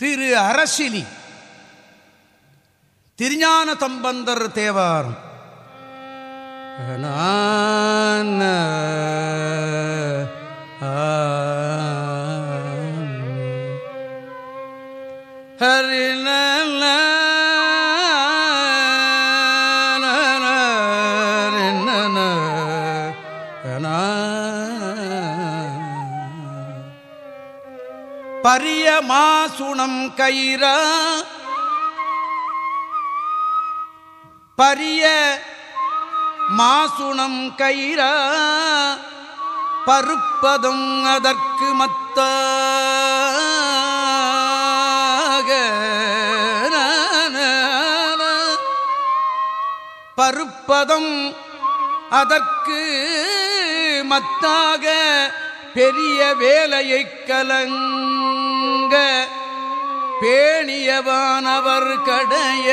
திரு அரசினி திருஞான தம்பந்தர் தேவாரம் நான, ஆ, பரிய மாசுணம் கயிறா. பரிய மாசுணம் கயிறா. பருப்பதும் அதற்கு மத்தாக. பருப்பதும் அதற்கு மத்தாக. பெரிய வேலையை கலங்க பேணியவானவர் கடைய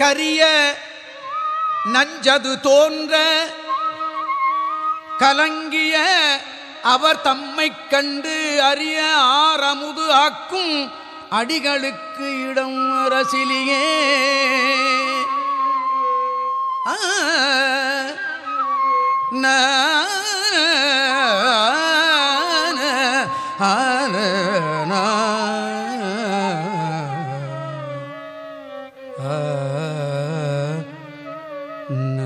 கரிய நஞ்சது தோன்ற கலங்கிய அவர் தம்மை கண்டு அறிய ஆறமுது ஆக்கும் அடிகளுக்கு இடம் அரசிலேயே ஆன ஆ. No.